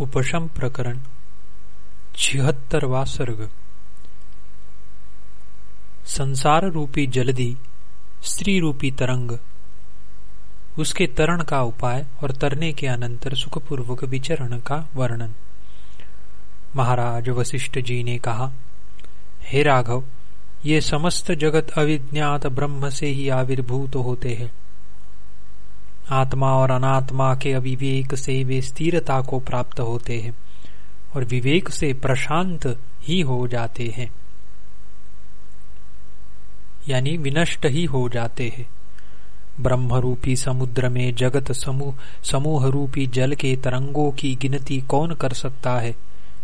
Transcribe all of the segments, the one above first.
उपशम प्रकरण छिहत्तरवा सर्ग संसार रूपी जलधि स्त्री रूपी तरंग। उसके तरण का उपाय और तरने के अनंतर सुखपूर्वक विचरण का वर्णन। महाराज वशिष्ठ जी ने कहा, हे राघव, ये समस्त जगत अविज्ञात ब्रह्म से ही आविर्भूत होते हैं। आत्मा और अनात्मा के अविवेक से वे स्थिरता को प्राप्त होते हैं और विवेक से प्रशांत ही हो जाते हैं। यानी विनष्ट ही हो जाते हैं। ब्रह्म रूपी समुद्र में जगत समूह समूह रूपी जल के तरंगों की गिनती कौन कर सकता है?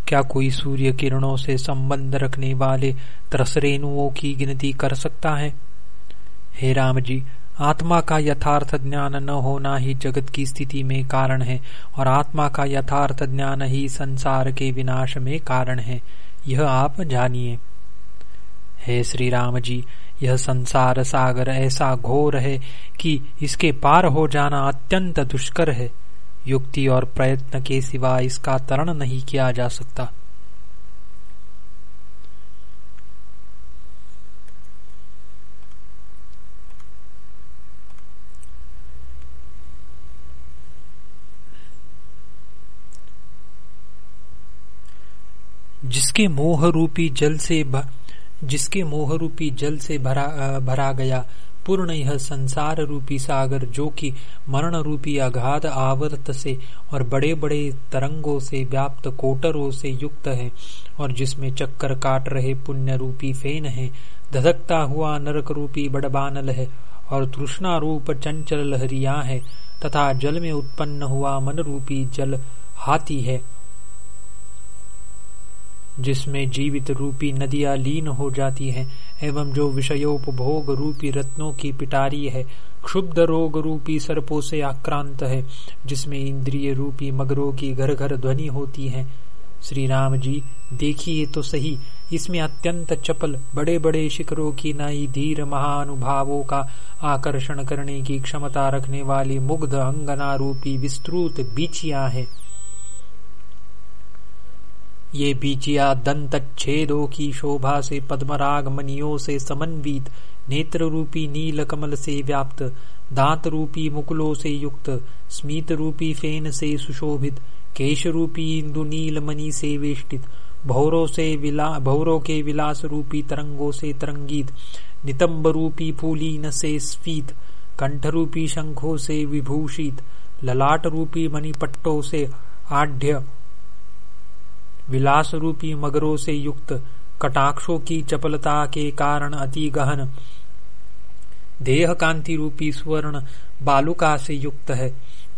क्या कोई सूर्य किरणों से संबंध रखने वाले त्रसरेणुओं की गिनती कर सकता है? हे राम जी आत्मा का यथार्थ ज्ञान न होना ही जगत की स्थिति में कारण है, और आत्मा का यथार्थ ज्ञान ही संसार के विनाश में कारण है। यह आप जानिए। हे श्री राम जी यह संसार सागर ऐसा घोर है कि इसके पार हो जाना अत्यंत दुष्कर है। युक्ति और प्रयत्न के सिवा इसका तरण नहीं किया जा सकता। जिसके मोह रूपी जल से भ, जिसके मोह रूपी जल से भरा भरा गया पूर्ण यह संसार रूपी सागर जो कि मरण रूपी अगाध आवर्त से और बड़े बड़े तरंगों से व्याप्त कोटरों से युक्त है और जिसमें चक्कर काट रहे पुण्य रूपी फेन है धधकता हुआ नरक रूपी बड़बानल है और तृष्णा रूप चंचल लहरिया है तथा जल में उत्पन्न हुआ मन रूपी जल हाथी है जिसमें जीवित रूपी नदियाँ लीन हो जाती हैं, एवं जो विषयोपभोग रूपी रत्नों की पिटारी है, क्षुब्ध रोग रूपी सर्पों से आक्रांत है, जिसमें इंद्रिय रूपी मगरों की घर घर ध्वनि होती है। श्री राम जी, देखिए तो सही, इसमें अत्यंत चपल बड़े बड़े शिखरों की नाई धीर महानुभावों का आकर्षण करने की क्षमता रखने वाली मुग्ध अंगना रूपी विस्तृत बीचिया है। ये बीचिया दंत छेदों की शोभा से पद्मराग मनियों से समन्वित नेत्र रूपी नील कमल से व्याप्त दांत रूपी मुकुलों से युक्त स्मित रूपी फेन से सुशोभित केश रूपी इंदु नील मणि से वेष्टित, भौरों से विला, भौरों के विलास रूपी तरंगों से तरंगित नितंब रूपी फूलीन से स्फीत कंठ रूपी शंखों से विभूषित ललाट रूपी मणिपट्टों से आढ़ विलास रूपी मगरों से युक्त कटाक्षों की चपलता के कारण अति गहन। देह कांति रूपी स्वर्ण बालुका से युक्त है।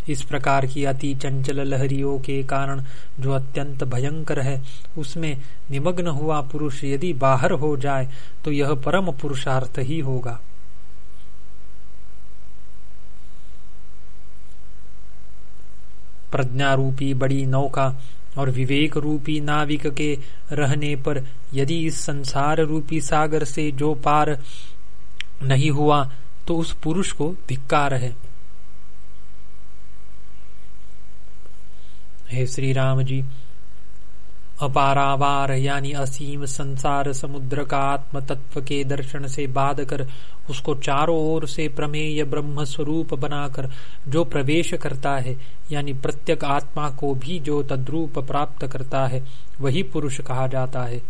इस प्रकार की अति चंचल लहरियों के कारण जो अत्यंत भयंकर है, उसमें निमग्न हुआ पुरुष यदि बाहर हो जाए तो यह परम पुरुषार्थ ही होगा। प्रज्ञा रूपी बड़ी नौका और विवेक रूपी नाविक के रहने पर यदि इस संसार रूपी सागर से जो पार नहीं हुआ तो उस पुरुष को धिक्कार है। हे श्री राम जी अपारावार यानी असीम संसार समुद्र का आत्म तत्व के दर्शन से बाध कर, उसको चारों ओर से प्रमेय ब्रह्म स्वरूप बनाकर जो प्रवेश करता है, यानी प्रत्येक आत्मा को भी जो तद्रूप प्राप्त करता है, वही पुरुष कहा जाता है।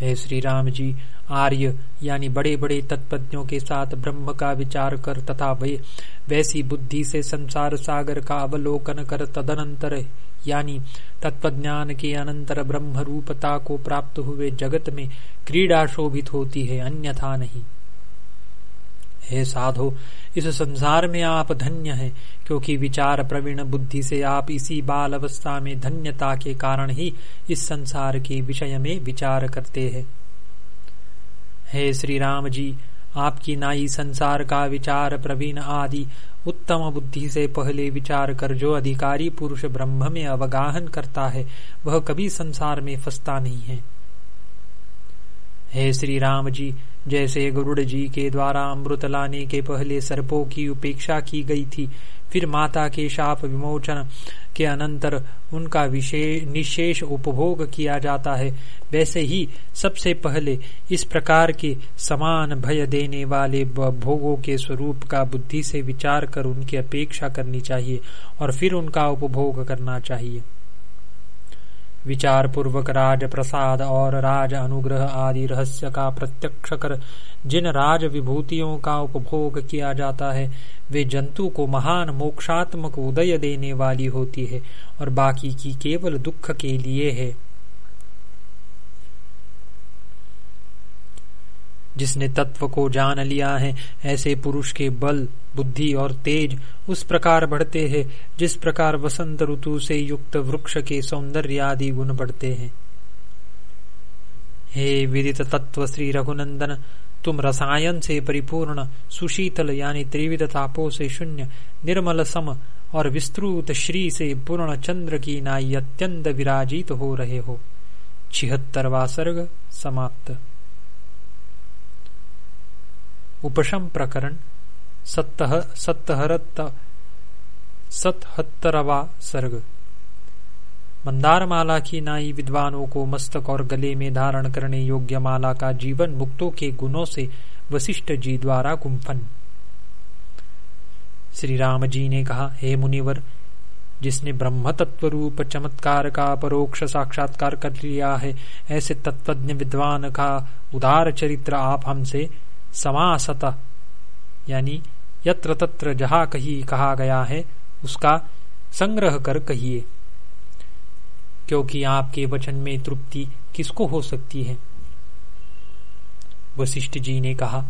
हे श्री राम जी, आर्य, यानी बड़े बड़े तत्पज्ञों के साथ ब्रह्म का विचार कर तथा वैसी बुद्धि से संसार सागर का अवलोकन कर तदनंतर यानी तत्वज्ञान के अनंतर ब्रह्म रूपता को प्राप्त हुए जगत में क्रीड़ा शोभित होती है, अन्यथा नहीं। हे साधो, इस संसार में आप धन्य हैं, क्योंकि विचार प्रवीण बुद्धि से आप इसी बाल अवस्था में धन्यता के कारण ही इस संसार के विषय में विचार करते हैं। हे श्री राम जी आपकी नाई संसार का विचार प्रवीण आदि। उत्तम बुद्धि से पहले विचार कर जो अधिकारी पुरुष ब्रह्म में अवगाहन करता है, वह कभी संसार में फंसता नहीं है। हे श्री राम जी, जैसे गरुड़ जी के द्वारा अमृत लाने के पहले सर्पों की उपेक्षा की गई थी फिर माता के शाप विमोचन के अनंतर उनका निशेष उपभोग किया जाता है। वैसे ही सबसे पहले इस प्रकार के समान भय देने वाले भोगों के स्वरूप का बुद्धि से विचार कर उनकी अपेक्षा करनी चाहिए और फिर उनका उपभोग करना चाहिए। विचार पूर्वक राज प्रसाद और राज अनुग्रह आदि रहस्य का प्रत्यक्ष कर जिन राज विभूतियों का उपभोग किया जाता है, वे जंतु को महान मोक्षात्मक उदय देने वाली होती है और बाकी की केवल दुख के लिए है। जिसने तत्व को जान लिया है, ऐसे पुरुष के बल, बुद्धि और तेज उस प्रकार बढ़ते हैं, जिस प्रकार वसंत ऋतु से युक्त वृक्ष के सौंदर्य आदि गुण बढ़ते हैं। हे विदित तत्व श्री रघुनंदन, तुम रसायन से परिपूर्ण, सुशीतल यानी त्रिविध तापों से शून्य, निर्मल सम और विस्तृत श्री से पूर्ण चंद्र की नाई अत्यंत विराजित हो रहे हो। छिहत्तरवा सर्ग समाप्त। उपशम प्रकरण सतहत्तरवा सर्ग। मंदार माला की नाई विद्वानों को मस्तक और गले में धारण करने योग्य माला का जीवन मुक्तों के गुणों से वशिष्ठ जी द्वारा गुम्फन श्री राम जी ने कहा, हे मुनिवर, जिसने ब्रह्म तत्व रूप चमत्कार का परोक्ष साक्षात्कार कर लिया है, ऐसे तत्वज्ञ विद्वान का उदार चरित्र आप हमसे समासत, यानी यत्र तत्र जहा कही कहा गया है, उसका संग्रह कर कहिए। क्योंकि आपके वचन में तृप्ति किसको हो सकती है? वशिष्ठ जी ने कहा,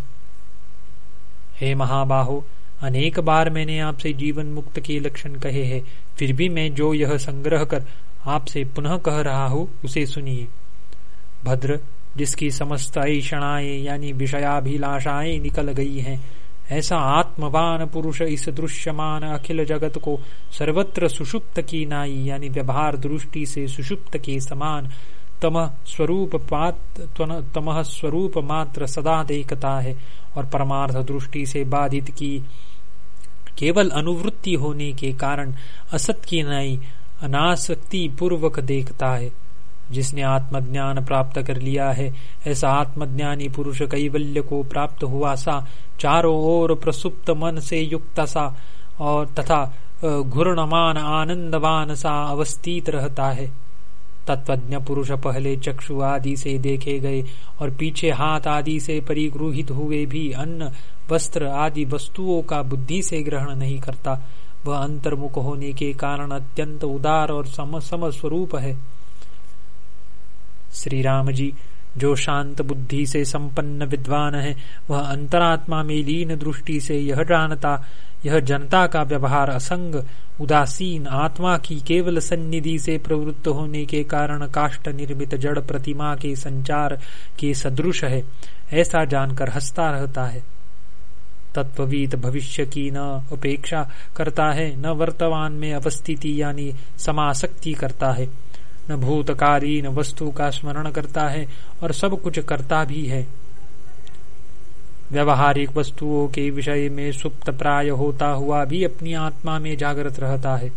हे महाबाहो, अनेक बार मैंने आपसे जीवन मुक्त के लक्षण कहे हैं, फिर भी मैं जो यह संग्रह कर आपसे पुनः कह रहा हूँ, उसे सुनिए। भद्र जिसकी समस्त ऐषणाएँ यानी विषयाभिलाषाएँ निकल गई हैं। ऐसा आत्मवान पुरुष इस दृश्यमान अखिल जगत को सर्वत्र सुषुप्त की नाई, यानी व्यवहार दृष्टि से सुषुप्त के समान तम स्वरूप तमह स्वरूप मात्र सदा देखता है और परमार्थ दृष्टि से बाधित की केवल अनुवृत्ति होने के कारण असत की नाई अनासक्ति पूर्वक देखता है। जिसने आत्मज्ञान प्राप्त कर लिया है, ऐसा आत्मज्ञानी पुरुष कैवल्य को प्राप्त हुआ सा, चारों ओर प्रसुप्त मन से युक्त सा, और तथा घूर्णमान आनंदवान सा अवस्थित रहता है। तत्वज्ञ पुरुष पहले चक्षु आदि से देखे गए, और पीछे हाथ आदि से परिगृहित हुए भी अन्न, वस्त्र आदि वस्तुओं का बुद्धि से ग्रहण नहीं करता। वह अंतर्मुख होने के कारण अत्यंत उदार और सम सम स्वरूप है। श्री राम जी, जो शांत बुद्धि से संपन्न विद्वान है, वह अंतरात्मा में लीन दृष्टि से यह जानता, यह जनता का व्यवहार असंग, उदासीन आत्मा की केवल सन्निधि से प्रवृत्त होने के कारण काष्ट निर्मित जड़ प्रतिमा के संचार के सदृश है, ऐसा जानकर हंसता रहता है। तत्ववीत भविष्य की न उपेक्षा करता है, न वर्तमान में अवस्थिति यानी समासक्ति करता है। न भूतकारी, न वस्तु का स्मरण करता है और सब कुछ करता भी है। व्यवहारिक वस्तुओं के विषय में सुप्त प्राय होता हुआ भी अपनी आत्मा में जागृत रहता है।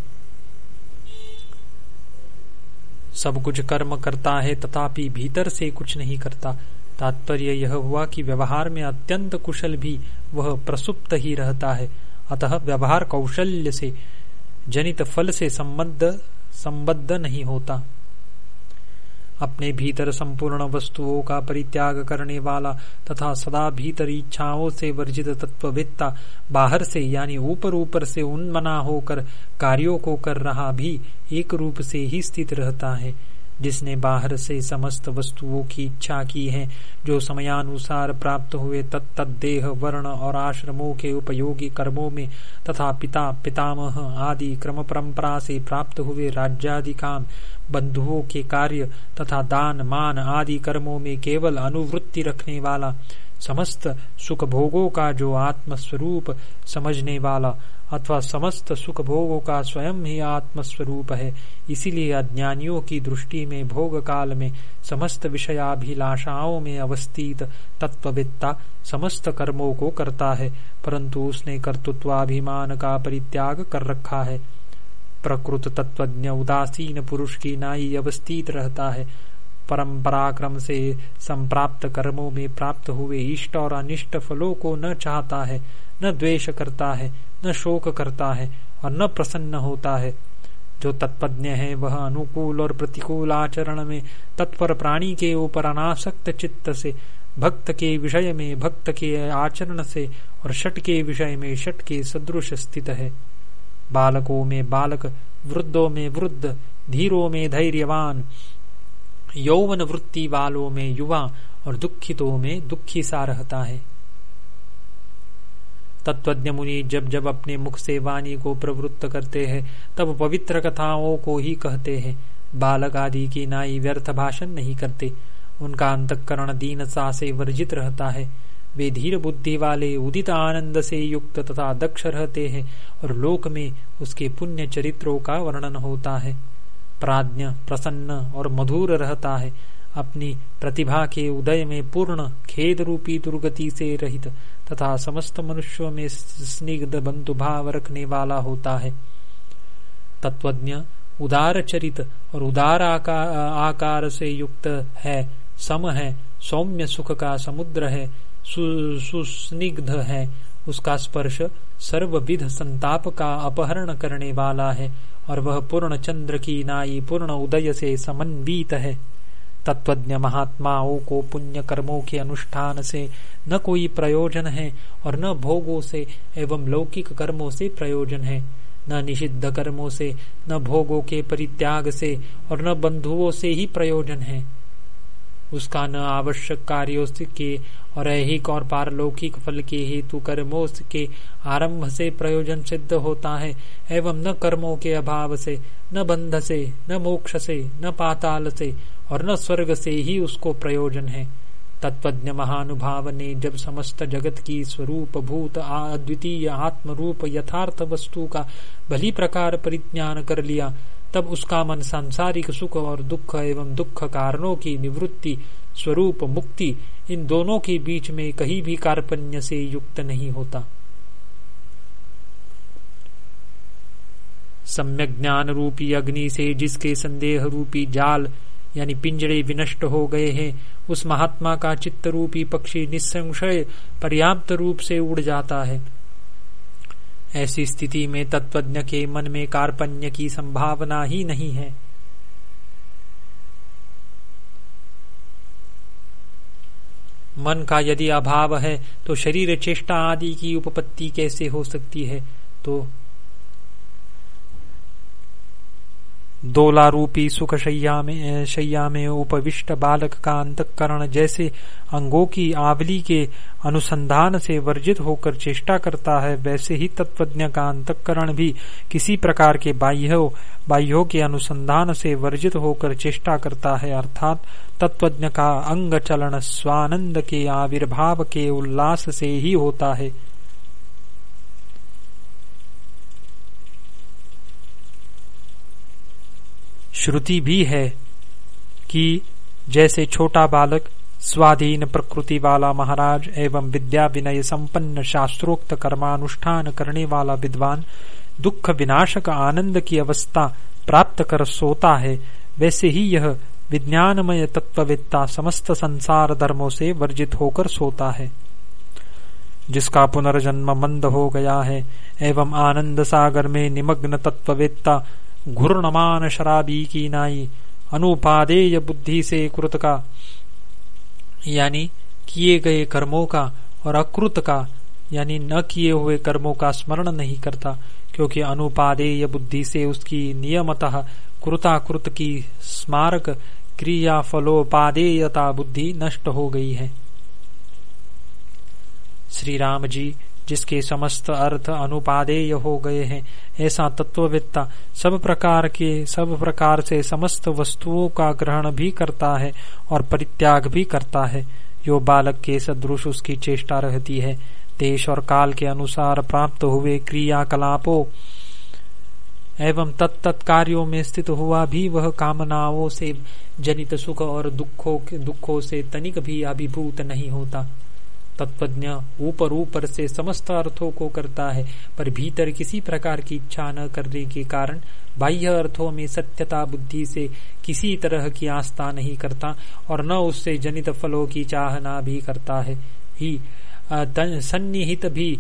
सब कुछ कर्म करता है, तथापि भीतर से कुछ नहीं करता। तात्पर्य यह हुआ कि व्यवहार में अत्यंत कुशल भी वह प्रसुप्त ही रहता है। अतः व्यवहार कौशल्य से, जनित फल से संबद्ध संबद्ध नहीं होता। अपने भीतर संपूर्ण वस्तुओं का परित्याग करने वाला तथा सदा भीतर इच्छाओं से वर्जित तत्ववेत्ता बाहर से यानी ऊपर ऊपर से उन्मना होकर कार्यों को कर रहा भी एक रूप से ही स्थित रहता है, जिसने बाहर से समस्त वस्तुओं की इच्छा की है, जो समयानुसार प्राप्त हुए तत्त देह, वर्ण और आश्रमों के उपयोगी कर्मों में तथा पिता, पितामह आदि क्रम परंपरा से प्राप्त हुए राज्यादि काम बंधुओं के कार्य तथा दान, मान आदि कर्मों में केवल अनुवृत्ति रखने वाला, समस्त सुख भोगों का जो आत्मस्वरूप समझने वाला अथवा समस्त सुख भोगों का स्वयं ही आत्मस्वरूप है, इसीलिए अज्ञानियों की दृष्टि में भोग काल में समस्त विषयाभिलाषाओं में अवस्थित तत्ववित्ता समस्त कर्मों को करता है, परंतु उसने कर्तृत्वाभिमान का परित्याग कर रखा है। प्रकृत तत्वज्ञ उदासीन पुरुष की नाई अवस्थित रहता है। परम पराक्रम से संप्राप्त कर्मों में प्राप्त हुए इष्ट और अनिष्ट फलों को न चाहता है, न द्वेष करता है, न शोक करता है और न प्रसन्न होता है। जो तत्पज्ञ है, वह अनुकूल और प्रतिकूल आचरण में तत्पर प्राणी के ऊपर अनासक्त चित्त से, भक्त के विषय में, भक्त के आचरण से और शट के विषय में शट के सदृश स्थित है। बालकों में बालक, वृद्धों में वृद्ध, धीरों में धैर्यवान, यौवन वृत्ति वालों में युवा और दुखितों में दुखी सा रहता है। तत्वज्ञ मुनि जब जब अपने मुख से वाणी को प्रवृत्त करते हैं, तब पवित्र कथाओं को ही कहते हैं। बालक आदि की नाई व्यर्थ भाषण नहीं करते। उनका अंतकरण दीनता से वर्जित रहता है। वे धीर बुद्धि वाले उदित आनंद से युक्त तथा दक्ष रहते हैं और लोक में उसके पुण्य चरित्रों का वर्णन होता है। प्राज्ञ प्रसन्न और मधुर रहता है। अपनी प्रतिभा के उदय में पूर्ण खेद रूपी दुर्गति से रहित तथा समस्त मनुष्यों में स्निग्ध बंधु भाव रखने वाला होता है। तत्वज्ञ उदार चरित और उदार आकार, आकार से युक्त है सम है सौम्य सुख का समुद्र है सुस्निग्ध है। उसका स्पर्श सर्वविध संताप का अपहरण करने वाला है और वह पूर्ण चंद्र की नाई पूर्ण उदय से समन्वित है। तत्वज्ञ महात्माओं को पुण्य कर्मों के अनुष्ठान से न कोई प्रयोजन है और न भोगों से एवं लौकिक कर्मों से प्रयोजन है। न निषिद्ध कर्मों से, न भोगों के परित्याग से और न बंधुओं से ही प्रयोजन है। उसका न आवश्यक कार्यों के और ऐहिक और पारलौकिक फल के हेतु कर्मों के आरंभ से प्रयोजन सिद्ध होता है, एवं न कर्मों के अभाव से, न बंध से, न मोक्ष से, न पाताल से और न स्वर्ग से ही उसको प्रयोजन है। तत्वज्ञ महानुभाव ने जब समस्त जगत की स्वरूप भूत अद्वितीय आत्म रूप यथार्थ वस्तु का भली प्रकार परिज्ञान कर लिया तब उसका मन सांसारिक सुख और दुख एवं दुख कारणों की निवृत्ति, स्वरूप मुक्ति, इन दोनों के बीच में कहीं भी कार्पण्य से युक्त नहीं होता। सम्यक ज्ञान रूपी अग्नि से जिसके संदेह रूपी जाल, यानी पिंजरे विनष्ट हो गए हैं, उस महात्मा का चित्त रूपी पक्षी निसंशय, पर्याप्त रूप से उड़ जाता है। ऐसी स्थिति में तत्वज्ञ के मन में कार्पण्य की संभावना ही नहीं है। मन का यदि अभाव है तो शरीर चेष्टा आदि की उपपत्ति कैसे हो सकती है? तो दोला रूपी सुख शैया में शैया में उपविष्ट बालक का अंतकरण जैसे अंगों की आवली के अनुसंधान से वर्जित होकर चेष्टा करता है, वैसे ही तत्वज्ञ का अंतकरण भी किसी प्रकार के बाह्यों बाह्यों के अनुसंधान से वर्जित होकर चेष्टा करता है, अर्थात तत्वज्ञ का अंग चलन स्वानंद के आविर्भाव के उल्लास से ही होता है। श्रुति भी है कि जैसे छोटा बालक स्वाधीन प्रकृति वाला महाराज एवं विद्या विनय संपन्न शास्त्रोक्त कर्मानुष्ठान करने वाला विद्वान दुख विनाशक आनंद की अवस्था प्राप्त कर सोता है, वैसे ही यह विज्ञानमय तत्ववेत्ता समस्त संसार धर्मों से वर्जित होकर सोता है। जिसका पुनर्जन्म मंद हो गया है, एवं आनंद सागर में निमग्न तत्ववेत्ता घूर्णमान शराबी की नाई अनुपादेय बुद्धि से कृत का, यानी किए गए कर्मों का और अकृत का, यानी न किए हुए कर्मों का स्मरण नहीं करता, क्योंकि अनुपादेय बुद्धि से उसकी नियमतः कृताकृत की स्मारक क्रिया फलोपादेयता बुद्धि नष्ट हो गई है। श्री राम जी जिसके समस्त अर्थ अनुपादेय हो गए हैं। ऐसा तत्ववेत्ता सब प्रकार के, सब प्रकार से समस्त वस्तुओं का ग्रहण भी करता है और परित्याग भी करता है। जो बालक के सदृश उसकी चेष्टा रहती है, देश और काल के अनुसार प्राप्त हुए क्रियाकलापों एवं तत्त कार्यों में स्थित हुआ भी वह कामनाओं से जनित सुख और दुखों दुखों से तनिक भी अभिभूत नहीं होता। तत्वज्ञ ऊपर ऊपर से समस्त अर्थों को करता है, पर भीतर किसी प्रकार की इच्छा न करने के कारण बाह्य अर्थों में सत्यता बुद्धि से किसी तरह की आस्था नहीं करता और न उससे जनित फलों की चाहना भी करता है। ही सन्निहित भी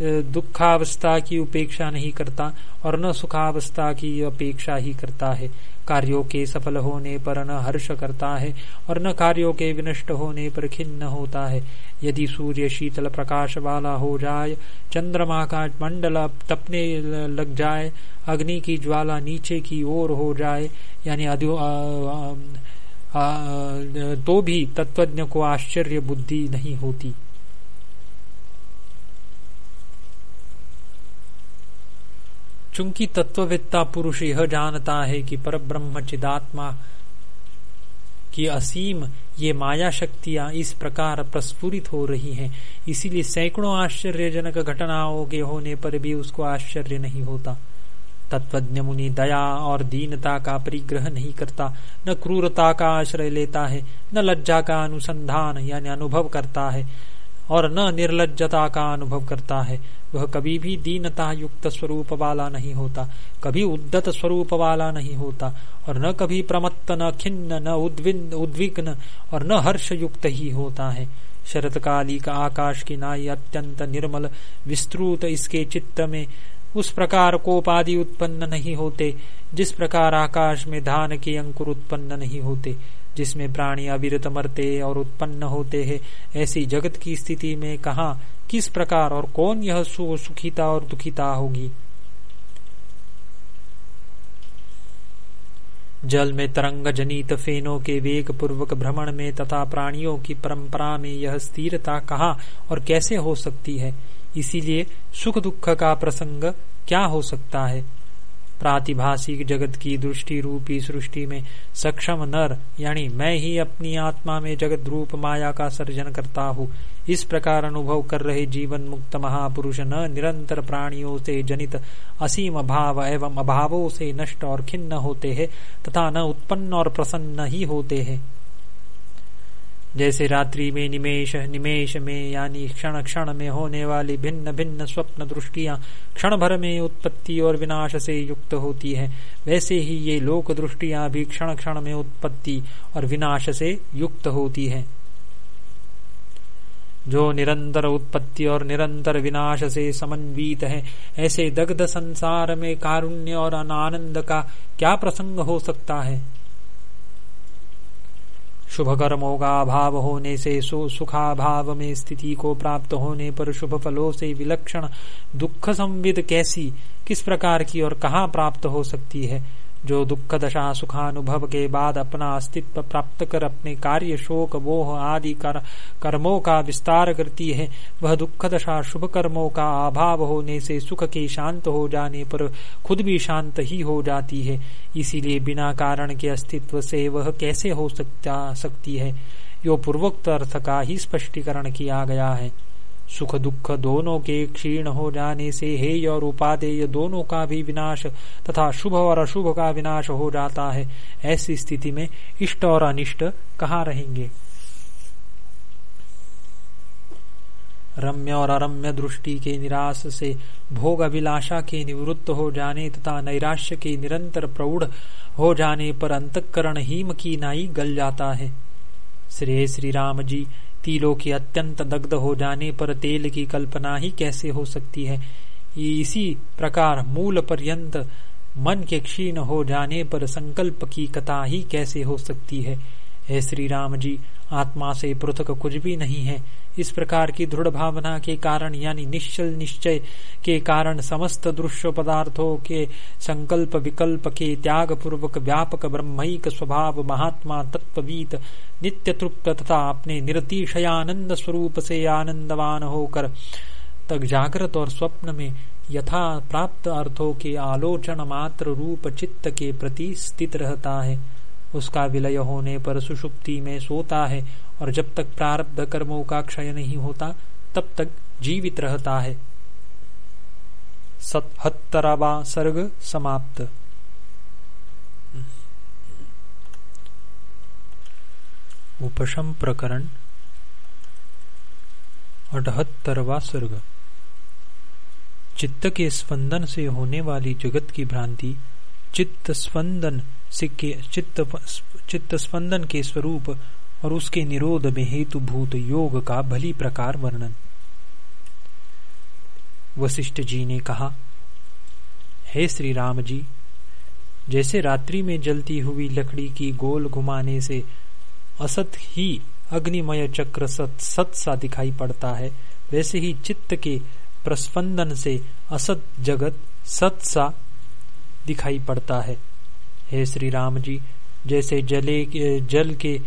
दुखावस्था की उपेक्षा नहीं करता और न सुखावस्था की अपेक्षा ही करता है। कार्यों के सफल होने पर न हर्ष करता है और न कार्यों के विनष्ट होने पर खिन्न होता है। यदि सूर्य शीतल प्रकाश वाला हो जाए, चंद्रमा का मंडल तपने लग जाए, अग्नि की ज्वाला नीचे की ओर हो जाए, यानी तो भी तत्वज्ञ को आश्चर्य बुद्धि नहीं होती। चूँकि तत्ववेत्ता पुरुष यह जानता है कि पर ब्रह्म चिदात्मा की असीम ये माया शक्तियाँ इस प्रकार प्रस्फुरित हो रही हैं। इसीलिए सैकड़ों आश्चर्यजनक घटनाओं के होने पर भी उसको आश्चर्य नहीं होता। तत्वज्ञ मुनि दया और दीनता का परिग्रह नहीं करता। न क्रूरता का आश्रय लेता है, न लज्जा का अनुसंधान यानी अनुभव करता है, और न निर्लजता का अनुभव करता है। वह कभी भी दीनता युक्त स्वरूप वाला नहीं होता, कभी उद्दत स्वरूप वाला नहीं होता, और न कभी प्रमत्त, न खिन्न, न उद्विग्न, और न हर्ष युक्त ही होता है। शरतकाली का आकाश की नाई अत्यंत निर्मल, विस्तृत इसके चित्त में, उस प्रकार कोपादि उत्पन्न नहीं होते, जिस प्रकार आकाश में धान के अंकुर उत्पन्न नहीं होते, जिसमें प्राणी अविरत मरते और उत्पन्न होते हैं, ऐसी जगत की स्थिति में कहा किस प्रकार और कौन यह सुखिता और दुखिता होगी? जल में तरंग जनित फेनों के वेग पूर्वक भ्रमण में तथा प्राणियों की परंपरा में यह स्थिरता कहा और कैसे हो सकती है? इसीलिए सुख दुख का प्रसंग क्या हो सकता है? प्रातिभाषिक जगत की दृष्टि रूपी सृष्टि में सक्षम नर, यानी मैं ही अपनी आत्मा में जगत रूप माया का सर्जन करता हूँ। इस प्रकार अनुभव कर रहे जीवन मुक्त महापुरुष न निरंतर प्राणियों से जनित असीम भाव एवं अभावों से नष्ट और खिन्न होते हैं, तथा न उत्पन्न और प्रसन्न ही होते हैं। जैसे रात्रि में निमेश निमेश में, यानी क्षण क्षण में होने वाली भिन्न भिन्न स्वप्न दृष्टियाँ क्षण भर में उत्पत्ति और विनाश से युक्त होती है, वैसे ही ये लोक दृष्टियाँ भी क्षण क्षण में उत्पत्ति और विनाश से युक्त होती है। जो निरंतर उत्पत्ति और निरंतर विनाश से समन्वित है, ऐसे दग्ध संसार में कारुण्य और अनानंद का क्या प्रसंग हो सकता है? शुभ कर्मों का अभाव होने से, सुखाभाव में स्थिति को प्राप्त होने पर शुभ फलों से विलक्षण दुख संविद कैसी, किस प्रकार की और कहाँ प्राप्त हो सकती है? जो दुख दशा सुखानुभव के बाद अपना अस्तित्व प्राप्त कर अपने कार्य शोक मोह आदि कर, कर्मों का विस्तार करती है वह दुख दशा शुभ कर्मों का अभाव होने से सुख के शांत हो जाने पर खुद भी शांत ही हो जाती है। इसीलिए बिना कारण के अस्तित्व से वह कैसे हो सकता सकती है? यो पूर्वोक्त अर्थ का ही स्पष्टीकरण किया गया है। सुख दुख दोनों के क्षीण हो जाने से हेय और उपादेय दोनों का भी विनाश तथा शुभ और अशुभ का विनाश हो जाता है। ऐसी स्थिति में इष्ट और अनिष्ट कहाँ रहेंगे? रम्य और अरम्य दृष्टि के निराश से भोग अभिलाषा के निवृत्त हो जाने तथा नैराश्य के निरंतर प्रौढ़ हो जाने पर अंतकरण हीम की नाई गल जाता है। श्री श्री राम जी तिलों के अत्यंत दग्ध हो जाने पर तेल की कल्पना ही कैसे हो सकती है? इसी प्रकार मूल पर्यंत मन के क्षीण हो जाने पर संकल्प की कथा ही कैसे हो सकती है? हे श्री राम जी आत्मा से पृथक कुछ भी नहीं है। इस प्रकार की दृढ़ भावना के कारण यानी निश्चल निश्चय के कारण समस्त दृश्य पदार्थों के संकल्प विकल्प के त्याग पूर्वक व्यापक ब्रह्मिक स्वभाव महात्मा तत्ववीत नित्य तृप्त तथा अपने निरतिशयानंद स्वरूप से आनंदवान होकर तक जागृत और स्वप्न में यथा प्राप्त अर्थों के आलोचन मात्र रूप चित्त के प्रति स्थित रहता है। उसका विलय होने पर सुषुप्ति में सोता है, और जब तक प्रारब्ध कर्मों का क्षय नहीं होता, तब तक जीवित रहता है। सतहत्तरवा सर्ग समाप्त। उपशम प्रकरण। अठहत्तरवा सर्ग। चित्त के स्पंदन से होने वाली जगत की भ्रांति, चित्त स्पंदन से के चित्त चित्त स्पंदन के स्वरूप और उसके निरोध में हेतुभूत योग का भली प्रकार वर्णन। वशिष्ठ जी ने कहा, हे श्री राम जी जैसे रात्रि में जलती हुई लकड़ी की गोल घुमाने से असत ही अग्निमय चक्र सत सत सा दिखाई पड़ता है, वैसे ही चित्त के प्रस्पंदन से असत जगत सत सा दिखाई पड़ता है। हे श्री राम जी, जैसे जले जल के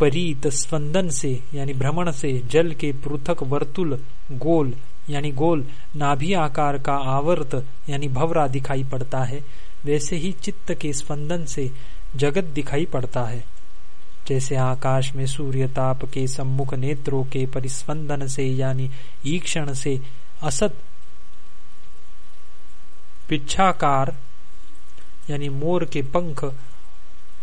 परीत स्पंदन से, यानी भ्रमण से जल के पृथक वर्तुल, गोल, यानी गोल, नाभि आकार का आवर्त, यानी भवरा दिखाई पड़ता है, वैसे ही चित्त के स्पंदन से जगत दिखाई पड़ता है। जैसे आकाश में सूर्य ताप के सम्मुख नेत्रों के परिस्पंदन से, यानी ईक्षण से असत पिछाकार यानी मोर के पंख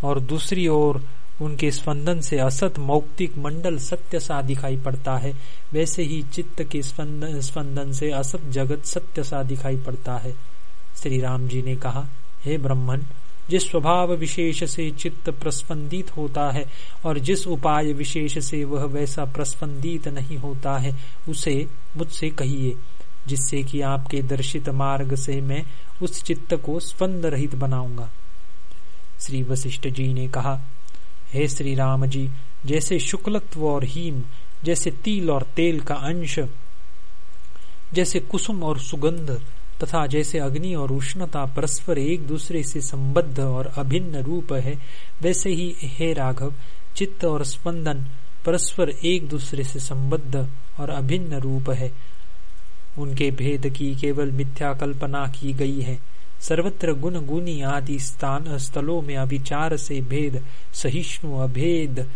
और दूसरी ओर उनके स्पंदन से असत मौक्तिक मंडल सत्य सा दिखाई पड़ता है। वैसे ही चित्त के स्पंदन से असत जगत सत्य सा दिखाई पड़ता है। श्री राम जी ने कहा, हे ब्रह्मन, जिस स्वभाव विशेष से चित्त प्रस्पंदित होता है और जिस उपाय विशेष से वह वैसा प्रस्पंदित नहीं होता है, उसे मुझसे कहिए, जिससे कि आपके दर्शित मार्ग से मैं उस चित्त को स्पंद रहित बनाऊँगा। श्री वशिष्ठ जी ने कहा, हे श्री राम जी, जैसे शुक्लत्व और हीम जैसे तिल और तेल का अंश, जैसे कुसुम और सुगंध, तथा जैसे अग्नि और उष्णता परस्पर एक दूसरे से संबद्ध और अभिन्न रूप है, वैसे ही हे राघव, चित्त और स्पंदन परस्पर एक दूसरे से संबद्ध और अभिन्न रूप है। उनके भेद की केवल मिथ्या कल्पना की गई है। सर्वत्र गुण गुनी आदि स्थान स्थलों में अभिचार से भेद, सहिष्णु, अभेद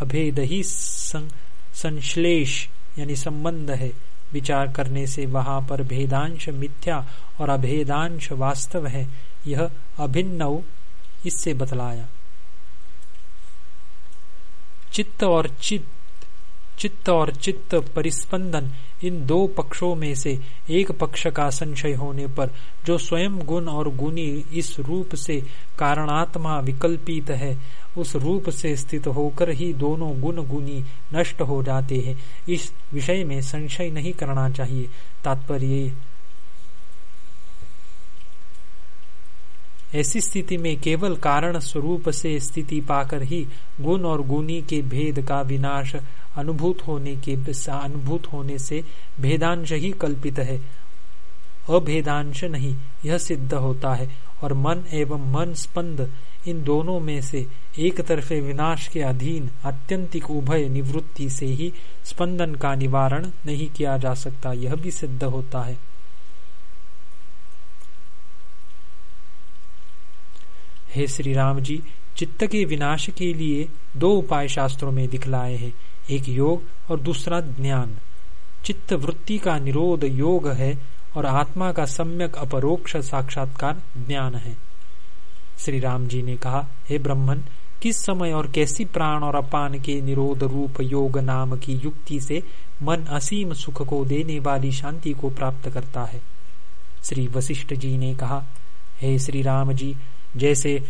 अभेद ही संश्लेष, यानी संबंध है। विचार करने से वहाँ पर भेदांश मिथ्या और अभेदांश वास्तव है। यह अभिन्न इससे बतलाया। चित्त और चित्त चित्त और चित्त परिस्पंदन इन दो पक्षों में से एक पक्ष का संशय होने पर, जो स्वयं गुण और गुणी इस रूप से कारणात्मा विकल्पित है, उस रूप से स्थित होकर ही दोनों गुण गुणी नष्ट हो जाते हैं। इस विषय में संशय नहीं करना चाहिए। तात्पर्य, ऐसी स्थिति में केवल कारण स्वरूप से स्थिति पाकर ही गुण और गुणी के भेद का विनाश अनुभूत होने के अनुभूत होने से भेदांश ही कल्पित है। अभेदांश नहीं, यह सिद्ध होता है। और मन एवं मन स्पंद, इन दोनों में से एक तरफे विनाश के अधीन अत्यंतिक उभय निवृत्ति से ही स्पंदन का निवारण नहीं किया जा सकता, यह भी सिद्ध होता है। हे श्री राम जी, चित्त के विनाश के लिए दो उपाय शास्त्रों में दिखलाए हैं। एक योग और दूसरा ज्ञान। चित्त वृत्ति का निरोध योग है और आत्मा का सम्यक अपरोक्ष साक्षात्कार ज्ञान है। श्री राम जी ने कहा, हे ब्रह्मन, किस समय और कैसी प्राण और अपान के निरोध रूप योग नाम की युक्ति से मन असीम सुख को देने वाली शांति को प्राप्त करता है? श्री वशिष्ठ जी ने कहा, हे श्री राम जी जैसे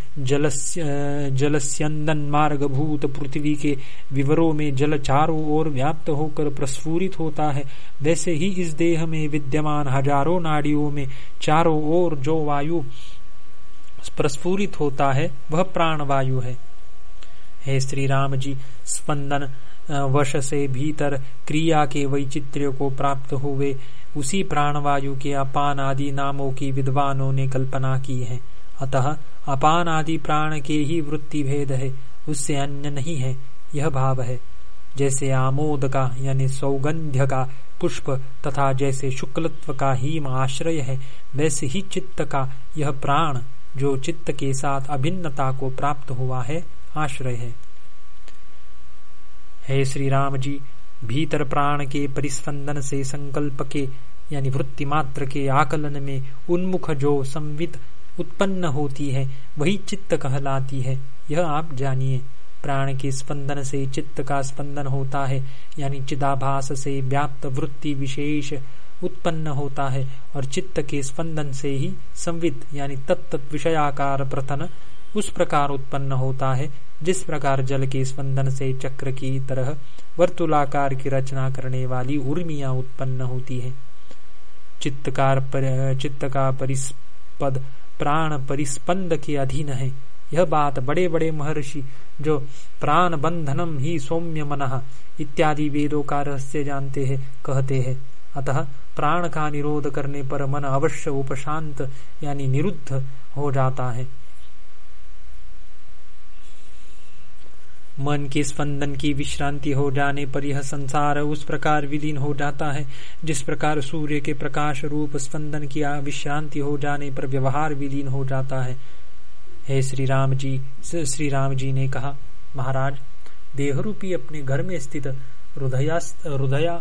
जलस्यंदन मार्ग भूत पृथ्वी के विवरों में जल चारों ओर व्याप्त होकर प्रस्फुरित होता है, वैसे ही इस देह में विद्यमान हज़ारों नाड़ियों में चारों ओर जो वायु प्रस्फुरित होता है, वह प्राण वायु है। हे श्री राम जी, स्पंदन वश से भीतर क्रिया के वैचित्र्य को प्राप्त हुए उसी प्राणवायु के अपान आदि नामों की विद्वानों ने कल्पना की है। अतः अपान आदि प्राण के ही वृत्ति भेद है, उससे अन्य नहीं है, यह भाव है। जैसे आमोद का, यानी सौगंध्य का पुष्प, तथा जैसे शुक्लत्व का हीम आश्रय है, वैसे ही चित्त का यह प्राण, जो चित्त के साथ अभिन्नता को प्राप्त हुआ है, आश्रय है। हे श्री राम जी, भीतर प्राण के परिस्पंदन से संकल्प के, यानी वृत्ति मात्र के आकलन में उन्मुख जो संवित उत्पन्न होती है वही चित्त कहलाती है। यह आप जानिए। प्राण के स्पंदन से चित्त का स्पंदन होता है यानी चिदाभास से व्याप्त वृत्ति विशेष उत्पन्न होता है और चित्त के स्पंदन से ही संवित यानी तत्त विषयाकार प्रथन उस प्रकार उत्पन्न होता है जिस प्रकार जल के स्पंदन से चक्र की तरह वर्तुलाकार की रचना करने वाली उर्मिया उत्पन्न होती है। चित्तकार पर, चित्त का परिस्पद प्राण परिस्पंद के अधीन है। यह बात बड़े बड़े महर्षि जो प्राण बंधनम ही सौम्य मन इत्यादि वेदों का रहस्य जानते हैं, कहते हैं। अतः प्राण का निरोध करने पर मन अवश्य उपशांत यानी निरुद्ध हो जाता है। मन के स्पंदन की विश्रांति हो जाने पर यह संसार उस प्रकार विलीन हो जाता है, जिस प्रकार सूर्य के प्रकाश रूप स्पंदन की विश्रांति हो जाने पर व्यवहार विलीन हो जाता है। हे श्री राम जी श्री राम जी ने कहा, महाराज, देहरूपी अपने घर में स्थित हृदया हृदया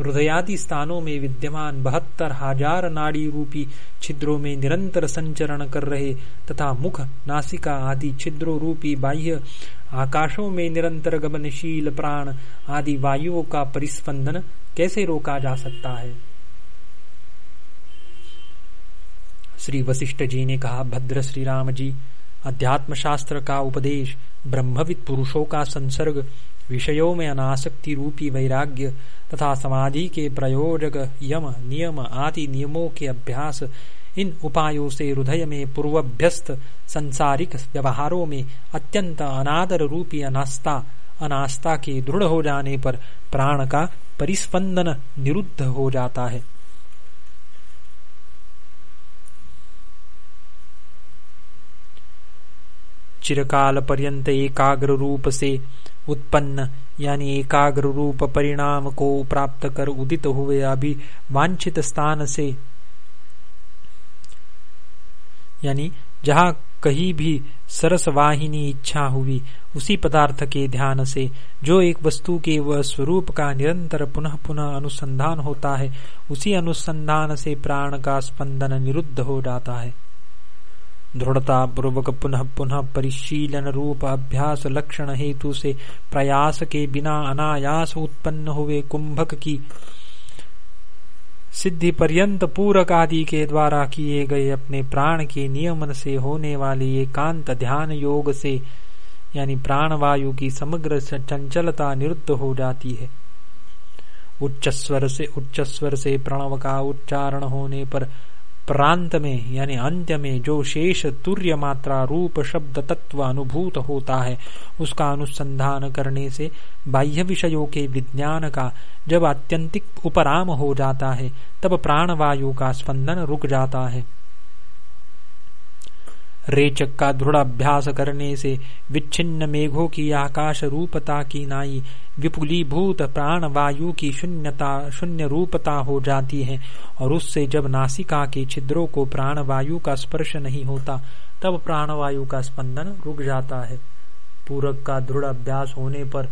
हृदयादि स्थानों में विद्यमान बहत्तर हज़ार नाड़ी रूपी छिद्रों में निरंतर संचरण कर रहे तथा मुख, नासिका आदि छिद्रों रूपी बाह्य आकाशों में निरंतर गमनशील प्राण आदि वायुओं का परिस्पंदन कैसे रोका जा सकता है? श्री वशिष्ठ जी ने कहा, भद्र श्री राम जी अध्यात्म शास्त्र का उपदेश, ब्रह्मविद पुरुषों का संसर्ग, विषयों में अनासक्ति रूपी वैराग्य तथा समाधि के प्रयोजक यम, नियम आदि नियमों के अभ्यास इन उपायों से हृदय में पूर्वभ्यस्त संसारिक व्यवहारों में अत्यंत अनादर रूपी अनास्था अनास्था के दृढ़ हो जाने पर प्राण का परिस्पंदन निरुद्ध हो जाता है। चिरकाल पर्यंत एकाग्र रूप से उत्पन्न, यानी एकाग्र रूप परिणाम को प्राप्त कर उदित हुए अभी वांछित स्थान से यानी जहाँ कहीं भी सरस वाहिनी इच्छा हुई, उसी पदार्थ के ध्यान से जो एक वस्तु के वह स्वरूप का निरंतर पुनः पुनः अनुसंधान होता है, उसी अनुसंधान से प्राण का स्पंदन निरुद्ध हो जाता है। दृढ़ता पूर्वक पुनः पुनः परिशीलन रूप अभ्यास लक्षण हेतु से प्रयास के बिना अनायास उत्पन्न हुए कुंभक की सिद्धि पर्यंत पूरक आदि के द्वारा किए गए अपने प्राण के नियमन से होने वाली एकांत ध्यान योग से, यानी प्राण वायु की समग्र चंचलता निरुद्ध हो जाती है। उच्च स्वर से उच्च स्वर से प्रणव का उच्चारण होने पर प्रांत में यानी अंत्य में जो शेष तुर्य मात्रा रूप शब्द तत्व अनुभूत होता है, उसका अनुसंधान करने से बाह्य विषयों के विज्ञान का जब आत्यंतिक उपराम हो जाता है, तब प्राणवायु का स्पंदन रुक जाता है। रेचक का दृढ़ अभ्यास करने से विच्छिन्न मेघों की आकाश रूपता की नाई विपुलीभूत प्राण वायु की शून्यता शून्य रूपता हो जाती है, और उससे जब नासिका के छिद्रों को प्राण वायु का स्पर्श नहीं होता, तब प्राण वायु का स्पंदन रुक जाता है। पूरक का दृढ़ अभ्यास होने पर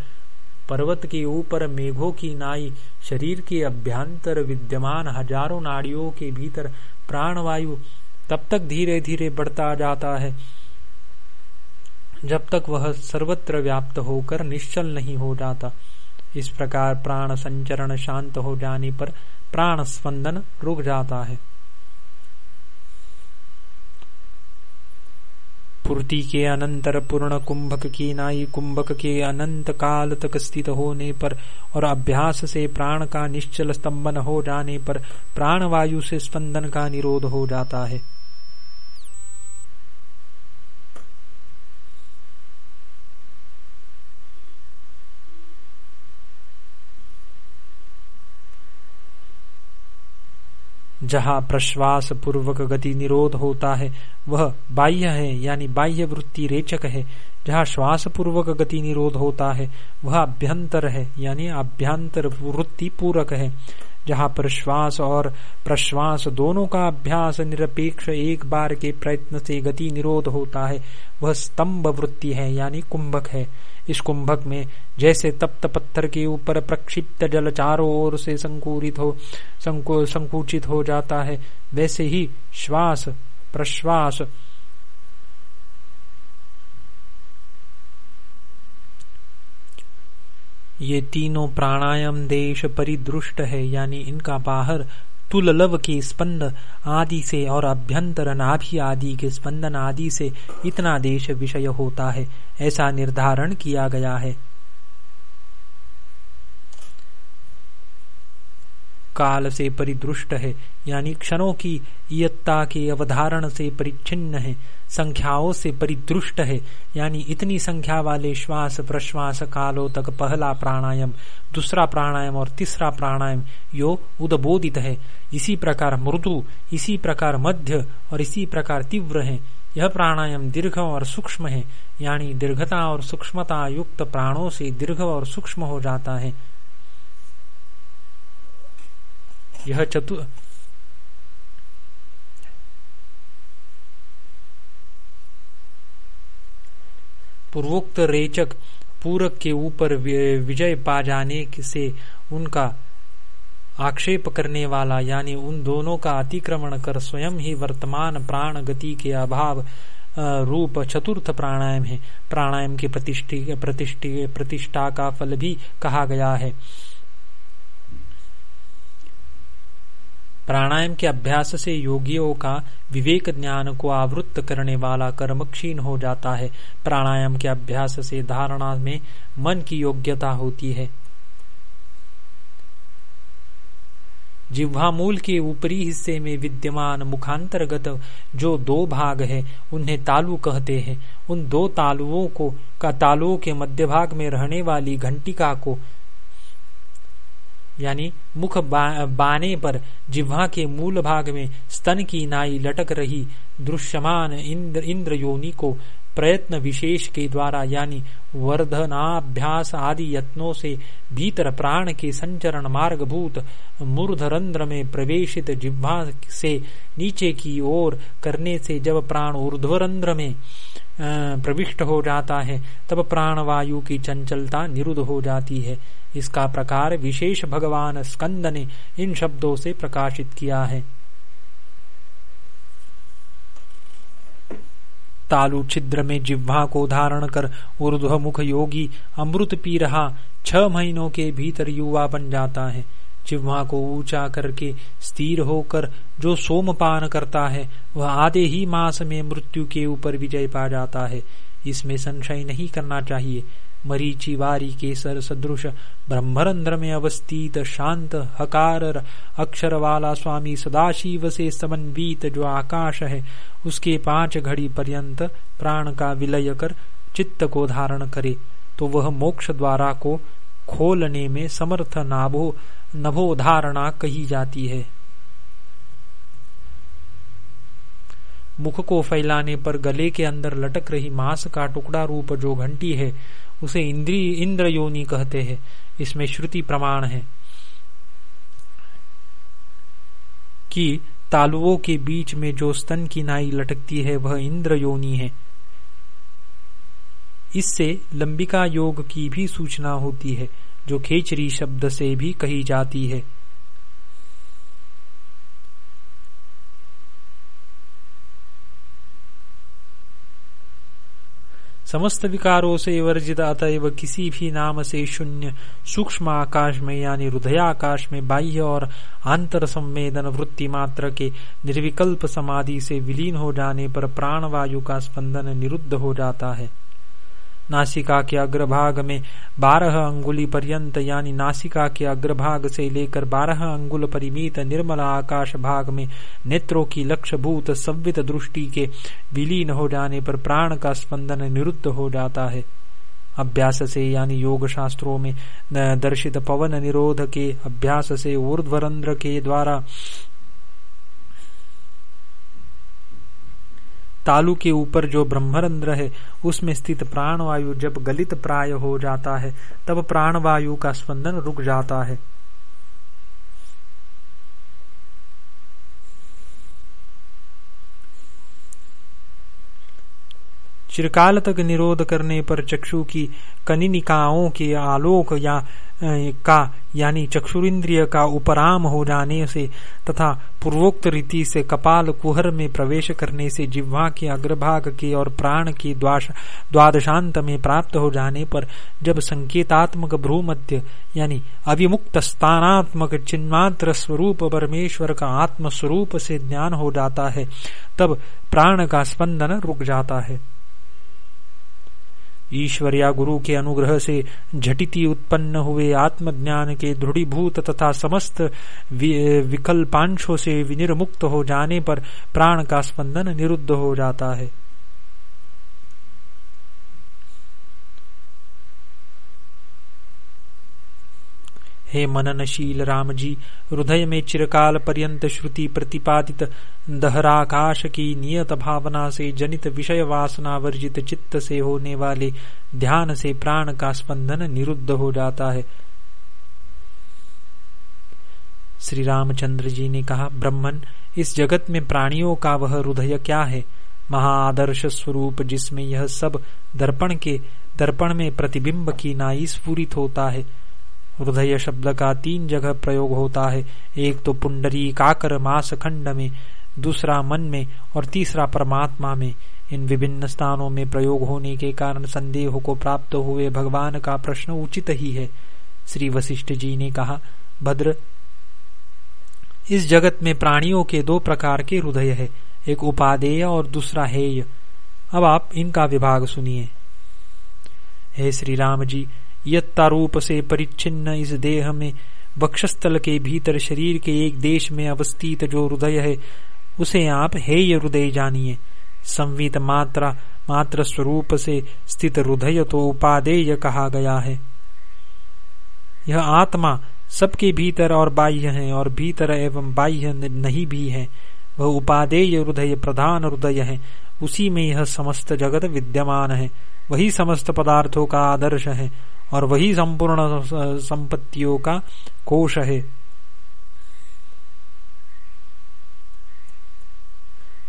पर्वत के ऊपर मेघों की नाई, शरीर के अभ्यंतर विद्यमान हज़ारों नाड़ियों के भीतर प्राणवायु तब तक धीरे धीरे बढ़ता जाता है। जब तक वह सर्वत्र व्याप्त होकर निश्चल नहीं हो जाता, इस प्रकार प्राण संचरण शांत हो जाने पर प्राण स्पंदन रुक जाता है। पूर्ति के अनंतर पूर्ण कुंभक की नाई कुंभक के अनंत काल तक स्थित होने पर और अभ्यास से प्राण का निश्चल स्तंभन हो जाने पर प्राण वायु से स्पंदन का निरोध हो जाता है। जहाँ प्रश्वास पूर्वक गति निरोध होता है, वह बाह्य है, यानी बाह्य वृत्ति रेचक है। जहाँ श्वास पूर्वक गति निरोध होता है, वह अभ्यंतर है, यानी अभ्यंतर वृत्ति पूरक है। जहाँ पर श्वास और प्रश्वास दोनों का अभ्यास निरपेक्ष एक बार के प्रयत्न से गति निरोध होता है, वह स्तंभ वृत्ति है, यानी कुंभक है। इस कुंभक में जैसे तप्त पत्थर के ऊपर प्रक्षिप्त जल चारों ओर से संकुरित हो संकु, संकुचित हो जाता है वैसे ही श्वास प्रश्वास ये तीनों प्राणायाम देश परिदृष्ट है यानी इनका बाहर तुललव के स्पंद आदि से और अभ्यंतर नाभि आदि के स्पंदन आदि से इतना देश विषय होता है, ऐसा निर्धारण किया गया है। काल से परिदृष्ट है, यानी क्षणों की इयत्ता के अवधारण से परिच्छिन्न है, संख्याओं से परिदृष्ट है, यानी इतनी संख्या वाले श्वास प्रश्वास कालों तक पहला प्राणायाम, दूसरा प्राणायाम और तीसरा प्राणायाम, यो उदबोधित है। इसी प्रकार मृदु, इसी प्रकार मध्य और इसी प्रकार तीव्र है। यह प्राणायाम दीर्घ और सूक्ष्म है, यानी दीर्घता और सूक्ष्मता युक्त प्राणों से दीर्घ और सूक्ष्म हो जाता है। यह चतुर पूर्वोक्त रेचक पूरक के ऊपर विजय पा जाने से उनका आक्षेप करने वाला, यानी उन दोनों का अतिक्रमण कर स्वयं ही वर्तमान प्राण गति के अभाव रूप चतुर्थ प्राणायाम है। प्राणायाम की प्रतिष्ठा का फल भी कहा गया है। प्राणायाम के अभ्यास से योगियों का विवेक ज्ञान को आवृत्त करने वाला कर्म क्षीण हो जाता है। प्राणायाम के अभ्यास से धारणा में मन की योग्यता होती है। जिह्वा मूल के ऊपरी हिस्से में विद्यमान मुखांतर्गत जो दो भाग है उन्हें तालु कहते हैं। उन दो तालुओं को का तालुओं के मध्य भाग में रहने वाली घंटिका को यानी मुख बा, बाने पर जिह्वा के मूल भाग में स्तन की नाई लटक रही दृश्यमान इंद्र इंद्र योनि को प्रयत्न विशेष के द्वारा, यानी वर्धनाभ्यास आदि यत्नों से भीतर प्राण के संचरण मार्गभूत मूर्धरंध्र में प्रवेशित जिह्वा से नीचे की ओर करने से जब प्राण ऊर्ध्वरंध्र में प्रविष्ट हो जाता है, तब प्राण वायु की चंचलता निरुद्ध हो जाती है। इसका प्रकार विशेष भगवान स्कंद ने इन शब्दों से प्रकाशित किया है। तालु छिद्र में जिह्वा को धारण कर ऊर्ध्वमुख योगी अमृत पी रहा, छह महीनों के भीतर युवा बन जाता है। जिह्वा को ऊँचा करके स्थिर होकर जो सोमपान करता है, वह आधे ही मास में मृत्यु के ऊपर विजय पा जाता है। इसमें संशय नहीं करना चाहिए। मरीचि वारी केसर सदृश ब्रह्मरंध्र में अवस्थित, शांत, हकार अक्षर वाला स्वामी सदाशिव से समन्वित जो आकाश है, उसके पाँच घड़ी पर्यंत प्राण का विलय कर चित्त को धारण करे तो वह मोक्ष द्वारा को खोलने में समर्थ नाभो, नभोधारणा कही जाती है। मुख को फैलाने पर गले के अंदर लटक रही मांस का टुकड़ा रूप जो घंटी है उसे इंद्री इंद्र योनि कहते हैं। इसमें श्रुति प्रमाण है कि तालुओं के बीच में जो स्तन की नाई लटकती है, वह इंद्र योनि है। इससे लंबिका योग की भी सूचना होती है, जो खेचरी शब्द से भी कही जाती है। समस्त विकारों से वर्जित अतएव किसी भी नाम से शून्य सूक्ष्म आकाश में, यानी हृदयाकाश में, बाह्य और आंतर संवेदन वृत्ति मात्र के निर्विकल्प समाधि से विलीन हो जाने पर प्राणवायु का स्पंदन निरुद्ध हो जाता है। नासिका के अग्रभाग में बारह अंगुली पर्यंत, यानी नासिका के अग्रभाग से लेकर बारह अंगुल परिमित निर्मल आकाश भाग में नेत्रों की लक्ष्यभूत संवित दृष्टि के विलीन हो जाने पर प्राण का स्पंदन निरुद्ध हो जाता है। अभ्यास से, यानी योग शास्त्रों में दर्शित पवन निरोध के अभ्यास से ऊर्ध्वरंध्र के द्वारा तालु के ऊपर जो ब्रह्मरंध्र है, उसमें स्थित प्राणवायु जब गलित प्राय हो जाता है, तब प्राणवायु का स्पंदन रुक जाता है। चिरकाल तक निरोध करने पर चक्षु की कनिनिकाओं के आलोक या का, यानी चक्षुरिंद्रिय का उपराम हो जाने से तथा पूर्वोक्त रीति से कपाल कुहर में प्रवेश करने से जिह्वा के अग्रभाग के और प्राण के द्वादशांत में प्राप्त हो जाने पर जब संकेतात्मक भ्रूमध्य, यानी अविमुक्त स्थानात्मक चिन्मात्र स्वरूप परमेश्वर का आत्म स्वरूप से ज्ञान हो जाता है, तब प्राण का स्पंदन रुक जाता है। ईश्वर या गुरु के अनुग्रह से झटिति उत्पन्न हुए आत्मज्ञान के दृढ़ीभूत तथा समस्त विकल्पांशों से विनिर्मुक्त हो जाने पर प्राण का स्पंदन निरुद्ध हो जाता है। हे मननशील राम जी हृदय में चिरकाल पर्यंत श्रुति प्रतिपादित, दहराकाश की नियत भावना से जनित विषय वासना वर्जित चित्त से होने वाले ध्यान से प्राण का स्पंदन निरुद्ध हो जाता है। श्री रामचंद्र जी ने कहा, ब्रह्मन, इस जगत में प्राणियों का वह हृदय क्या है? महाआदर्श स्वरूप जिसमें यह सब दर्पण के, दर्पण में प्रतिबिंब की नाई स्फूरित होता है। हृदय शब्द का तीन जगह प्रयोग होता है। एक तो पुंडरी काकर मास खंड में, दूसरा मन में और तीसरा परमात्मा में। इन विभिन्न स्थानों में प्रयोग होने के कारण संदेह को प्राप्त हुए भगवान का प्रश्न उचित ही है। श्री वशिष्ठ जी ने कहा, भद्र, इस जगत में प्राणियों के दो प्रकार के हृदय है, एक उपादेय और दूसरा हेय। अब आप इनका विभाग सुनिए। हे श्री राम जी यत्तारूप से परिच्छिन्न इस देह में, वक्षस्थल के भीतर शरीर के एक देश में अवस्थित जो हृदय है, उसे आप हेय हृदय जानिए। संवित मात्रा मात्र स्वरूप से स्थित हृदय तो उपादेय कहा गया है। यह आत्मा सबके भीतर और बाह्य है और भीतर एवं बाह्य नहीं भी है। वह उपादेय हृदय, प्रधान हृदय है। उसी में यह समस्त जगत विद्यमान है। वही समस्त पदार्थों का आदर्श है। और वही संपूर्ण संपत्तियों का कोष है।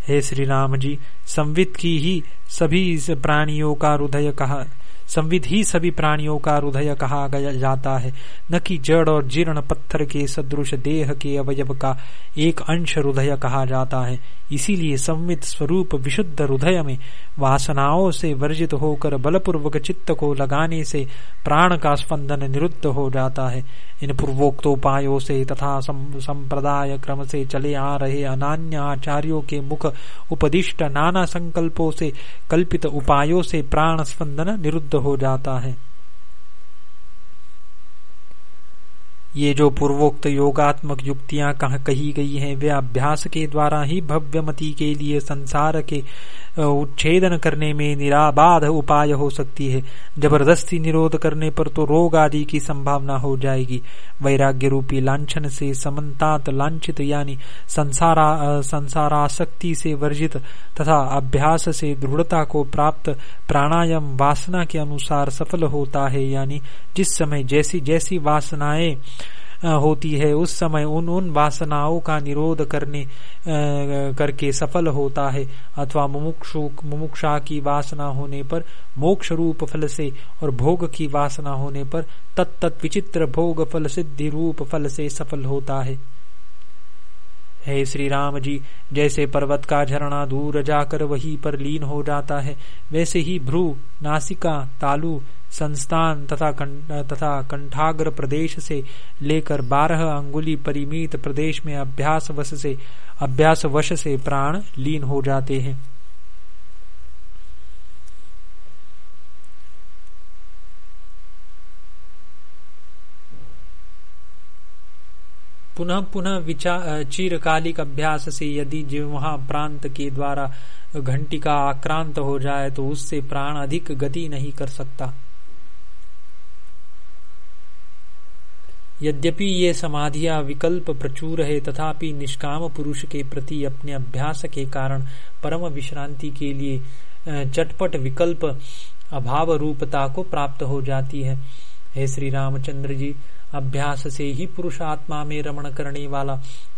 हे श्री राम जी, संवित की ही सभी प्राणियों का हृदय कहा संविध ही सभी प्राणियों का हृदय कहा गया जाता है। न कि जड़ और जीर्ण पत्थर के सदृश देह के अवयव का एक अंश हृदय कहा जाता है। इसीलिए संवित स्वरूप विशुद्ध हृदय में वासनाओं से वर्जित होकर बलपूर्वक चित्त को लगाने से प्राण का स्पंदन निरुद्ध हो जाता है। इन पूर्वोक्तोपायों से तथा संप्रदाय क्रम से चले आ रहे अनान्य आचार्यों के मुख उपदिष्ट नाना संकल्पों से कल्पित उपायों से प्राण स्पंदन निरुद्ध हो जाता है। ये जो पूर्वोक्त योगात्मक युक्तियाँ कहा, कही गई हैं, वे अभ्यास के द्वारा ही भव्यमति के लिए संसार के उच्छेदन करने में निराबाध उपाय हो सकती है। ज़बरदस्ती निरोध करने पर तो रोग आदि की संभावना हो जाएगी। वैराग्य रूपी लांछन से समन्तात लांछित यानी संसारा संसारासक्ति से वर्जित तथा अभ्यास से दृढ़ता को प्राप्त प्राणायाम वासना के अनुसार सफल होता है यानी जिस समय जैसी जैसी वासनाएँ होती है। उस समय उन उन वासनाओं का निरोध करने करके सफल होता है। अथवा मुमुक्षु की वासना होने पर मोक्ष रूप फल से और भोग की वासना होने पर तत्त विचित्र भोग फल सिद्धि रूप फल से सफल होता है। हे श्री राम जी, जैसे पर्वत का झरना दूर जाकर वहीं पर लीन हो जाता है, वैसे ही भ्रू, नासिका, तालु संस्थान तथा तथा कंठाग्र प्रदेश से लेकर बारह अंगुली परिमित प्रदेश में अभ्यास वश से अभ्यास वश से प्राण लीन हो जाते हैं। पुनः पुनः चिरकालिक अभ्यास से यदि जिह्वा प्रांत के द्वारा घंटी का आक्रांत हो जाए तो उससे प्राण अधिक गति नहीं कर सकता। यद्यपि ये समाधियाँ विकल्प प्रचुर है, तथापि निष्काम पुरुष के प्रति अपने अभ्यास के कारण परम विश्रांति के लिए चटपट विकल्प अभाव रूपता को प्राप्त हो जाती है। हे श्री रामचंद्र जी, अभ्यास से ही पुरुष आत्मा में रमण करने वाला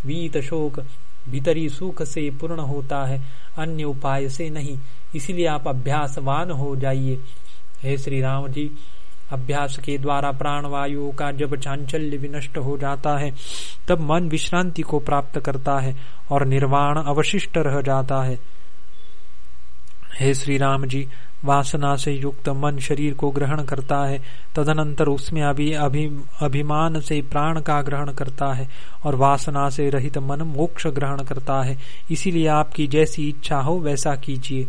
वीत शोक भीतरी सुख से पूर्ण होता है, अन्य उपाय से नहीं। इसलिए आप अभ्यासवान हो जाइए। हे श्री राम जी अभ्यास के द्वारा प्राणवायु का जब चांचल्य विनष्ट हो जाता है, तब मन विश्रांति को प्राप्त करता है और निर्वाण अवशिष्ट रह जाता है। हे श्री राम जी, वासना से युक्त मन शरीर को ग्रहण करता है, तदनंतर उसमें अभी अभी, अभिमान से प्राण का ग्रहण करता है और वासना से रहित मन मोक्ष ग्रहण करता है। इसीलिए आपकी जैसी इच्छा हो, वैसा कीजिए।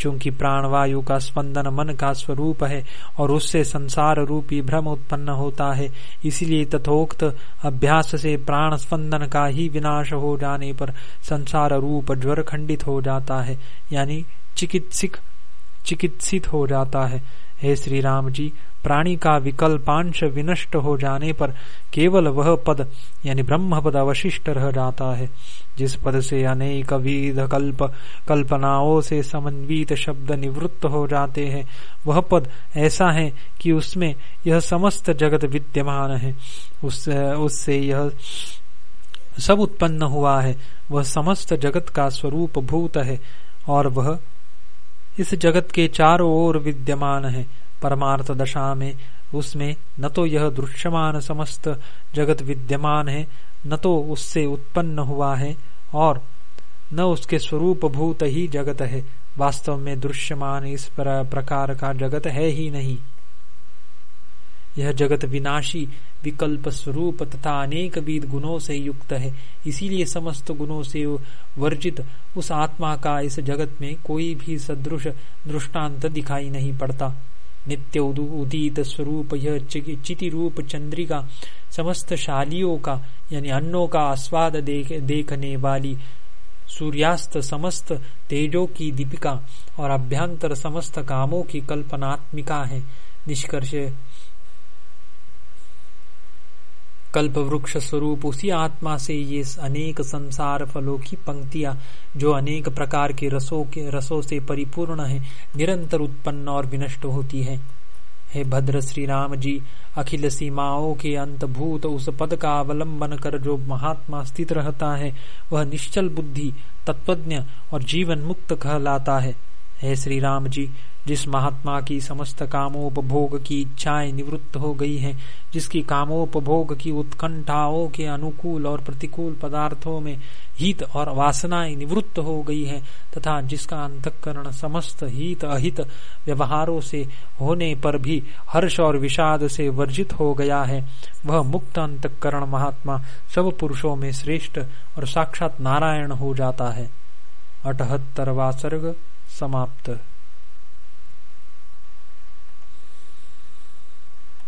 क्योंकि प्राणवायु का स्पंदन मन का स्वरूप है और उससे संसार रूपी भ्रम उत्पन्न होता है, इसलिए तथोक्त अभ्यास से प्राण स्पंदन का ही विनाश हो जाने पर संसार रूप ज्वर खंडित हो जाता है, यानी चिकित्सिक, चिकित्सित हो जाता है। हे श्री राम जी प्राणी का विकल्पांश विनष्ट हो जाने पर केवल वह पद, यानी ब्रह्म पद अवशिष्ट रह जाता है, जिस पद से अनेक विध कल्प, कल्पनाओं से समन्वित शब्द निवृत्त हो जाते हैं। वह पद ऐसा है कि उसमें यह समस्त जगत विद्यमान है। उस, उससे यह सब उत्पन्न हुआ है। वह समस्त जगत का स्वरूप भूत है और वह इस जगत के चारों ओर विद्यमान है। परमार्थ दशा में उसमें न तो यह दृश्यमान समस्त जगत विद्यमान है, न तो उससे उत्पन्न हुआ है, और न उसके स्वरूप भूत ही जगत है। वास्तव में दृश्यमान इस प्रकार का जगत है ही नहीं। यह जगत विनाशी, विकल्प स्वरूप तथा अनेक विध गुणों से युक्त है। इसीलिए समस्त गुणों से वर्जित उस आत्मा का इस जगत में कोई भी सदृश दृष्टांत दिखाई नहीं पड़ता। नित्य उदित स्वरूप यह चिति रूप चंद्रिका समस्त शालियों का यानी अन्नों का आस्वाद देख, देखने वाली सूर्यास्त समस्त तेजो की दीपिका और अभ्यंतर समस्त कामों की कल्पनात्मिका है। निष्कर्ष कल्प वृक्ष स्वरूप उसी आत्मा से ये अनेक संसार फलों की पंक्तियाँ, जो अनेक प्रकार के रसों के, रसों से परिपूर्ण है, निरंतर उत्पन्न और विनष्ट होती है। हे भद्र श्री राम जी, अखिल सीमाओं के अंतभूत उस पद का अवलंबन कर जो महात्मा स्थित रहता है, वह निश्चल बुद्धि, तत्वज्ञ और जीवन मुक्त कहलाता है। हे श्री राम जी जिस महात्मा की समस्त कामोपभोग की इच्छाएँ निवृत्त हो गई हैं, जिसकी कामोपभोग की उत्कंठाओं के अनुकूल और प्रतिकूल पदार्थों में हित और वासनाएँ निवृत्त हो गई हैं तथा जिसका अंतकरण समस्त हित अहित व्यवहारों से होने पर भी हर्ष और विषाद से वर्जित हो गया है वह मुक्त अंतकरण महात्मा सब पुरुषों में श्रेष्ठ और साक्षात नारायण हो जाता है। अठहत्तरवा सर्ग समाप्त।